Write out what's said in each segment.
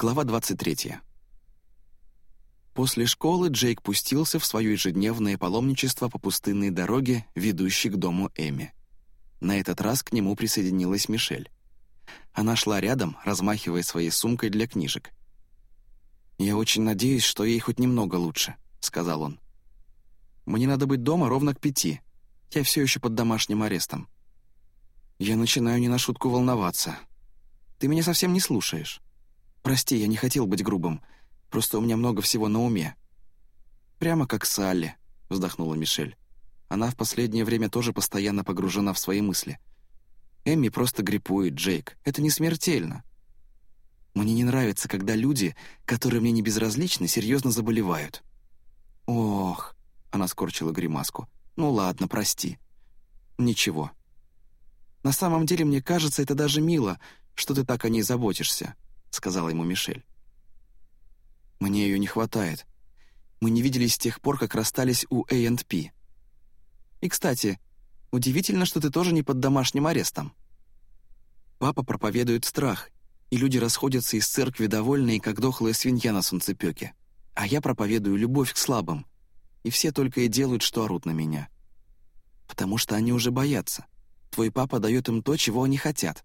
Глава 23. После школы Джейк пустился в свое ежедневное паломничество по пустынной дороге, ведущей к дому Эми. На этот раз к нему присоединилась Мишель. Она шла рядом, размахивая своей сумкой для книжек. «Я очень надеюсь, что ей хоть немного лучше», — сказал он. «Мне надо быть дома ровно к пяти. Я все еще под домашним арестом. Я начинаю не на шутку волноваться. Ты меня совсем не слушаешь. Прости, я не хотел быть грубым. Просто у меня много всего на уме». «Прямо как Салли», — вздохнула Мишель. Она в последнее время тоже постоянно погружена в свои мысли. Эмми просто гриппует, Джейк. Это не смертельно. Мне не нравится, когда люди, которые мне не безразличны, серьезно заболевают. Ох, она скорчила гримаску. Ну ладно, прости. Ничего. На самом деле, мне кажется, это даже мило, что ты так о ней заботишься, сказала ему Мишель. Мне ее не хватает. Мы не виделись с тех пор, как расстались у A&P. И, кстати, удивительно, что ты тоже не под домашним арестом. Папа проповедует страх, и люди расходятся из церкви довольные, как дохлая свинья на солнцепёке. А я проповедую любовь к слабым, и все только и делают, что орут на меня. Потому что они уже боятся. Твой папа дает им то, чего они хотят.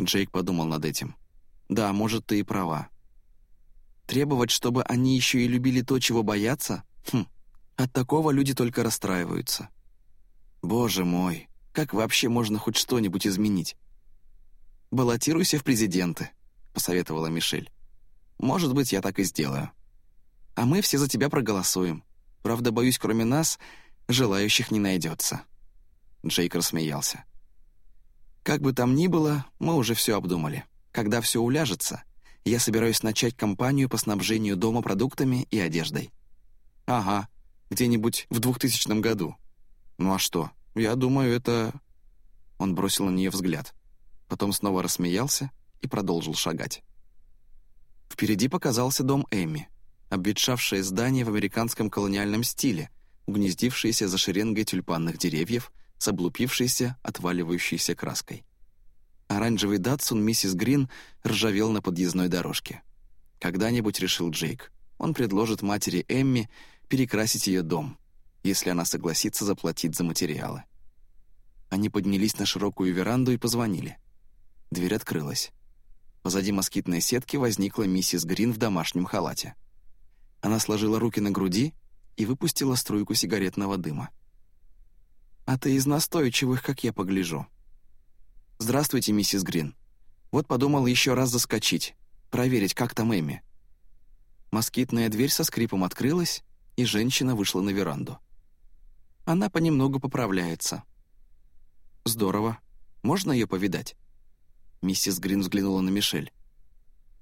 Джейк подумал над этим. Да, может, ты и права. Требовать, чтобы они еще и любили то, чего боятся? Хм, от такого люди только расстраиваются. Боже мой, как вообще можно хоть что-нибудь изменить? «Баллотируйся в президенты», — посоветовала Мишель. «Может быть, я так и сделаю. А мы все за тебя проголосуем. Правда, боюсь, кроме нас, желающих не найдется». Джейк рассмеялся. «Как бы там ни было, мы уже все обдумали. Когда все уляжется, я собираюсь начать кампанию по снабжению дома продуктами и одеждой». «Ага, где-нибудь в 2000 году. Ну а что? Я думаю, это...» Он бросил на нее взгляд. Потом снова рассмеялся и продолжил шагать. Впереди показался дом Эми, обветшавшее здание в американском колониальном стиле, угнездившееся за шеренгой тюльпанных деревьев с облупившейся, отваливающейся краской. Оранжевый датсун миссис Грин ржавел на подъездной дорожке. Когда-нибудь, решил Джейк, он предложит матери Эмми перекрасить ее дом, если она согласится заплатить за материалы. Они поднялись на широкую веранду и позвонили. Дверь открылась. Позади москитной сетки возникла миссис Грин в домашнем халате. Она сложила руки на груди и выпустила струйку сигаретного дыма. «А ты из настойчивых, как я погляжу». «Здравствуйте, миссис Грин. Вот подумал еще раз заскочить, проверить, как там Эми». Москитная дверь со скрипом открылась, и женщина вышла на веранду. Она понемногу поправляется. «Здорово. Можно ее повидать?» Миссис Грин взглянула на Мишель.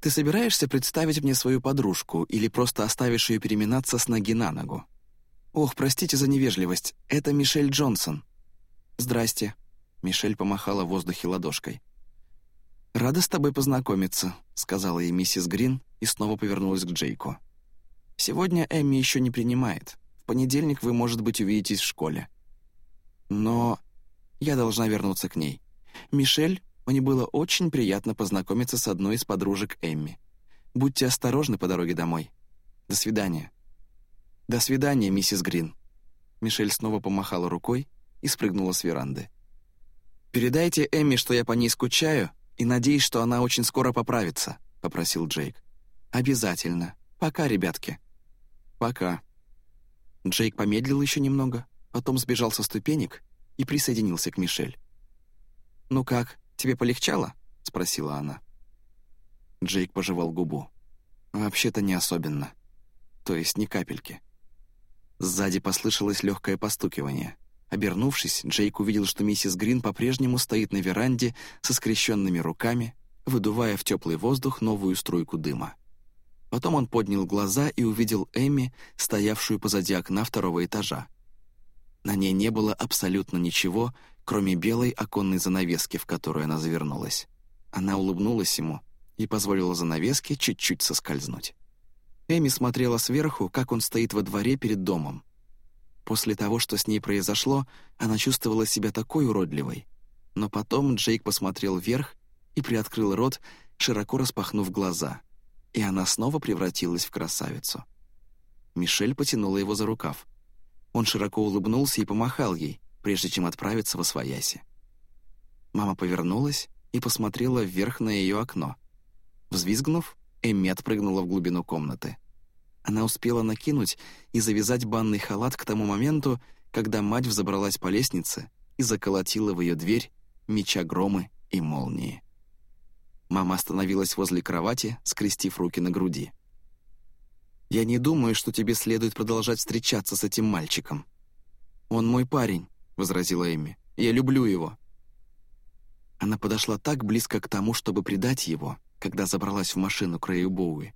«Ты собираешься представить мне свою подружку или просто оставишь ее переминаться с ноги на ногу?» «Ох, простите за невежливость, это Мишель Джонсон». «Здрасте», — Мишель помахала в воздухе ладошкой. «Рада с тобой познакомиться», — сказала ей миссис Грин и снова повернулась к Джейку. «Сегодня Эмми еще не принимает. В понедельник вы, может быть, увидитесь в школе. Но я должна вернуться к ней. Мишель, мне было очень приятно познакомиться с одной из подружек Эмми. Будьте осторожны по дороге домой. До свидания». «До свидания, миссис Грин». Мишель снова помахала рукой и спрыгнула с веранды. «Передайте Эмми, что я по ней скучаю, и надеюсь, что она очень скоро поправится», — попросил Джейк. «Обязательно. Пока, ребятки». «Пока». Джейк помедлил еще немного, потом сбежал со ступенек и присоединился к Мишель. «Ну как, тебе полегчало?» — спросила она. Джейк пожевал губу. «Вообще-то не особенно. То есть ни капельки». Сзади послышалось легкое постукивание. Обернувшись, Джейк увидел, что миссис Грин по-прежнему стоит на веранде со скрещенными руками, выдувая в теплый воздух новую струйку дыма. Потом он поднял глаза и увидел Эми, стоявшую позади окна второго этажа. На ней не было абсолютно ничего, кроме белой оконной занавески, в которую она завернулась. Она улыбнулась ему и позволила занавеске чуть-чуть соскользнуть. Эми смотрела сверху, как он стоит во дворе перед домом. После того, что с ней произошло, она чувствовала себя такой уродливой. Но потом Джейк посмотрел вверх и приоткрыл рот, широко распахнув глаза, и она снова превратилась в красавицу. Мишель потянула его за рукав. Он широко улыбнулся и помахал ей, прежде чем отправиться во свояси. Мама повернулась и посмотрела вверх на ее окно. Взвизгнув, Эмми отпрыгнула в глубину комнаты. Она успела накинуть и завязать банный халат к тому моменту, когда мать взобралась по лестнице и заколотила в ее дверь, меча громы и молнии. Мама остановилась возле кровати, скрестив руки на груди. «Я не думаю, что тебе следует продолжать встречаться с этим мальчиком». «Он мой парень», — возразила Эмми. «Я люблю его». Она подошла так близко к тому, чтобы предать его, когда забралась в машину к Рэю Боуи.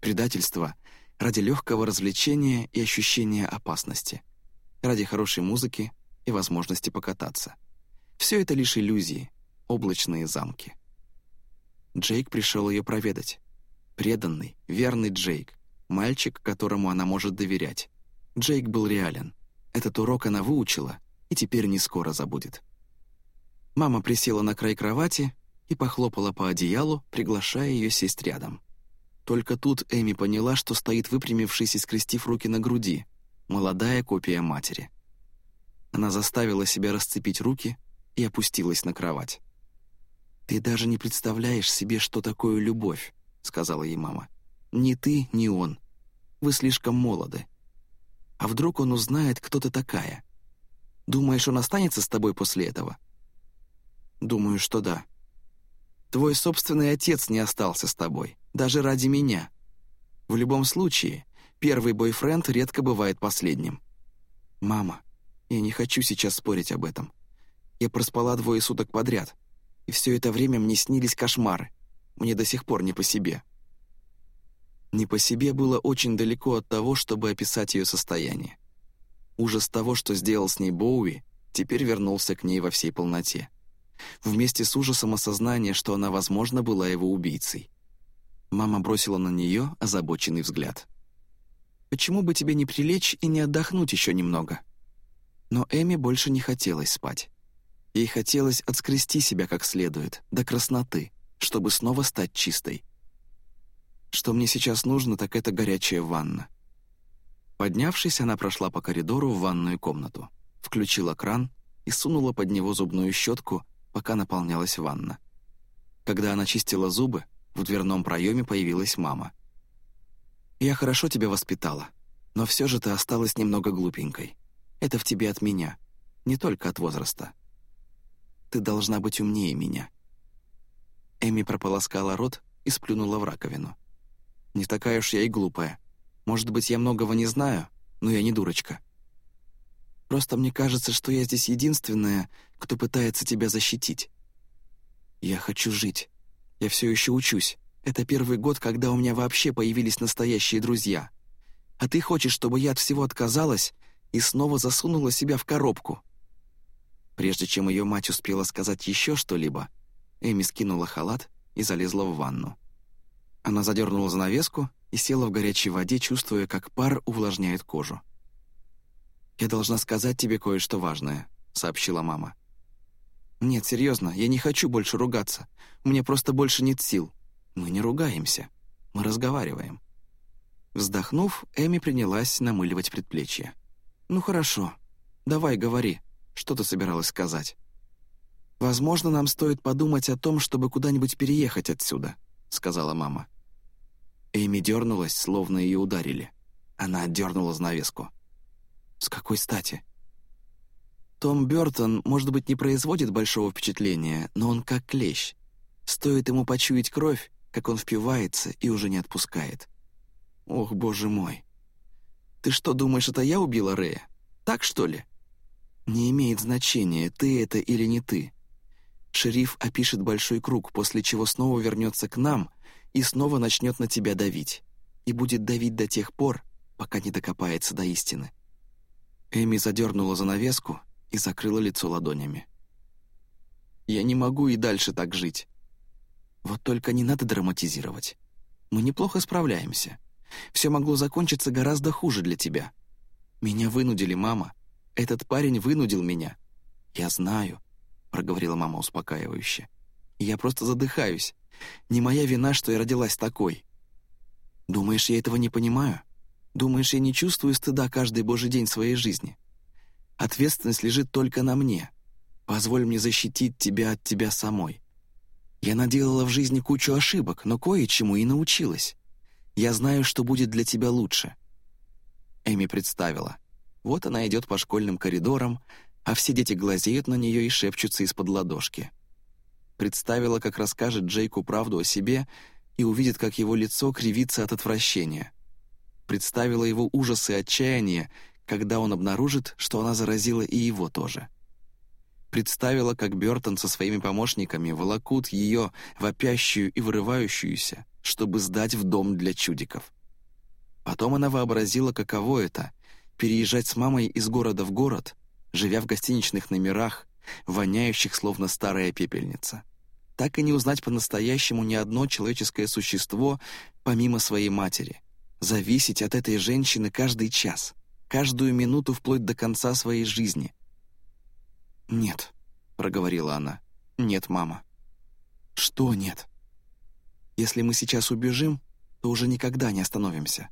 Предательство ради легкого развлечения и ощущения опасности. Ради хорошей музыки и возможности покататься. Все это лишь иллюзии, облачные замки. Джейк пришел ее проведать. Преданный, верный Джейк. Мальчик, которому она может доверять. Джейк был реален. Этот урок она выучила и теперь не скоро забудет. Мама присела на край кровати и похлопала по одеялу, приглашая ее сесть рядом. Только тут Эми поняла, что стоит выпрямившись и скрестив руки на груди, молодая копия матери. Она заставила себя расцепить руки и опустилась на кровать. «Ты даже не представляешь себе, что такое любовь», — сказала ей мама. «Ни ты, ни он. Вы слишком молоды. А вдруг он узнает, кто ты такая? Думаешь, он останется с тобой после этого?» «Думаю, что да. Твой собственный отец не остался с тобой, даже ради меня. В любом случае, первый бойфренд редко бывает последним. Мама, я не хочу сейчас спорить об этом. Я проспала двое суток подряд, и все это время мне снились кошмары. Мне до сих пор не по себе. Не по себе было очень далеко от того, чтобы описать ее состояние. Ужас того, что сделал с ней Боуи, теперь вернулся к ней во всей полноте. Вместе с ужасом осознания, что она, возможно, была его убийцей. Мама бросила на нее озабоченный взгляд. «Почему бы тебе не прилечь и не отдохнуть еще немного?» Но Эми больше не хотелось спать. Ей хотелось отскрести себя как следует, до красноты, чтобы снова стать чистой. Что мне сейчас нужно, так это горячая ванна. Поднявшись, она прошла по коридору в ванную комнату, включила кран и сунула под него зубную щетку, пока наполнялась ванна. Когда она чистила зубы, в дверном проеме появилась мама. «Я хорошо тебя воспитала, но все же ты осталась немного глупенькой. Это в тебе от меня, не только от возраста. Ты должна быть умнее меня». Эми прополоскала рот и сплюнула в раковину. «Не такая уж я и глупая. Может быть, я многого не знаю, но я не дурочка. Просто мне кажется, что я здесь единственная, кто пытается тебя защитить. Я хочу жить. Я все еще учусь. Это первый год, когда у меня вообще появились настоящие друзья. А ты хочешь, чтобы я от всего отказалась и снова засунула себя в коробку. Прежде чем ее мать успела сказать еще что-либо, Эми скинула халат и залезла в ванну. Она задернула занавеску и села в горячей воде, чувствуя, как пар увлажняет кожу. «Я должна сказать тебе кое-что важное», — сообщила мама. «Нет, серьезно, я не хочу больше ругаться. Мне просто больше нет сил. Мы не ругаемся. Мы разговариваем». Вздохнув, Эми принялась намыливать предплечье. «Ну хорошо. Давай, говори. Что ты собиралась сказать?» «Возможно, нам стоит подумать о том, чтобы куда-нибудь переехать отсюда», — сказала мама. Эми дернулась, словно ее ударили. Она отдернула занавеску. «С какой стати?» Том Бертон, может быть, не производит большого впечатления, но он как клещ. Стоит ему почуять кровь, как он впивается и уже не отпускает. Ох, боже мой. Ты что, думаешь, это я убила Рэя? Так, что ли? Не имеет значения, ты это или не ты. Шериф опишет большой круг, после чего снова вернется к нам и снова начнет на тебя давить. И будет давить до тех пор, пока не докопается до истины. Эми задернула занавеску и закрыла лицо ладонями. «Я не могу и дальше так жить. Вот только не надо драматизировать. Мы неплохо справляемся. Все могло закончиться гораздо хуже для тебя. Меня вынудили, мама. Этот парень вынудил меня. Я знаю, — проговорила мама успокаивающе. Я просто задыхаюсь. Не моя вина, что я родилась такой. Думаешь, я этого не понимаю? Думаешь, я не чувствую стыда каждый божий день своей жизни? Ответственность лежит только на мне. Позволь мне защитить тебя от тебя самой. Я наделала в жизни кучу ошибок, но кое-чему и научилась. Я знаю, что будет для тебя лучше». Эми представила. Вот она идет по школьным коридорам, а все дети глазеют на нее и шепчутся из-под ладошки. Представила, как расскажет Джейку правду о себе и увидит, как его лицо кривится от отвращения. Представила его ужасы и отчаяние, когда он обнаружит, что она заразила и его тоже. Представила, как Бертон со своими помощниками волокут ее, вопящую и вырывающуюся, чтобы сдать в дом для чудиков. Потом она вообразила, каково это — переезжать с мамой из города в город, живя в гостиничных номерах, воняющих словно старая пепельница. Так и не узнать по-настоящему ни одно человеческое существо, помимо своей матери. Зависеть от этой женщины каждый час, каждую минуту вплоть до конца своей жизни. «Нет», — проговорила она. «Нет, мама». «Что нет?» «Если мы сейчас убежим, то уже никогда не остановимся.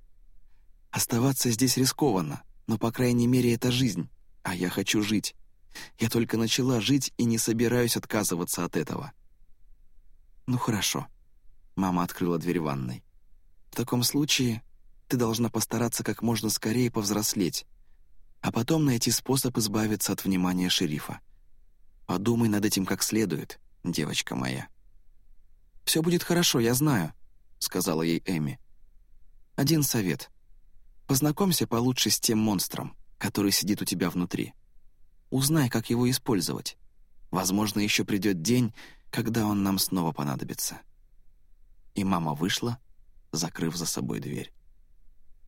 Оставаться здесь рискованно, но, по крайней мере, это жизнь, а я хочу жить. Я только начала жить и не собираюсь отказываться от этого». «Ну хорошо», — мама открыла дверь ванной. «В таком случае ты должна постараться как можно скорее повзрослеть, а потом найти способ избавиться от внимания шерифа. Подумай над этим как следует, девочка моя». «Все будет хорошо, я знаю», — сказала ей Эми. «Один совет. Познакомься получше с тем монстром, который сидит у тебя внутри. Узнай, как его использовать. Возможно, еще придет день, когда он нам снова понадобится». И мама вышла, закрыв за собой дверь.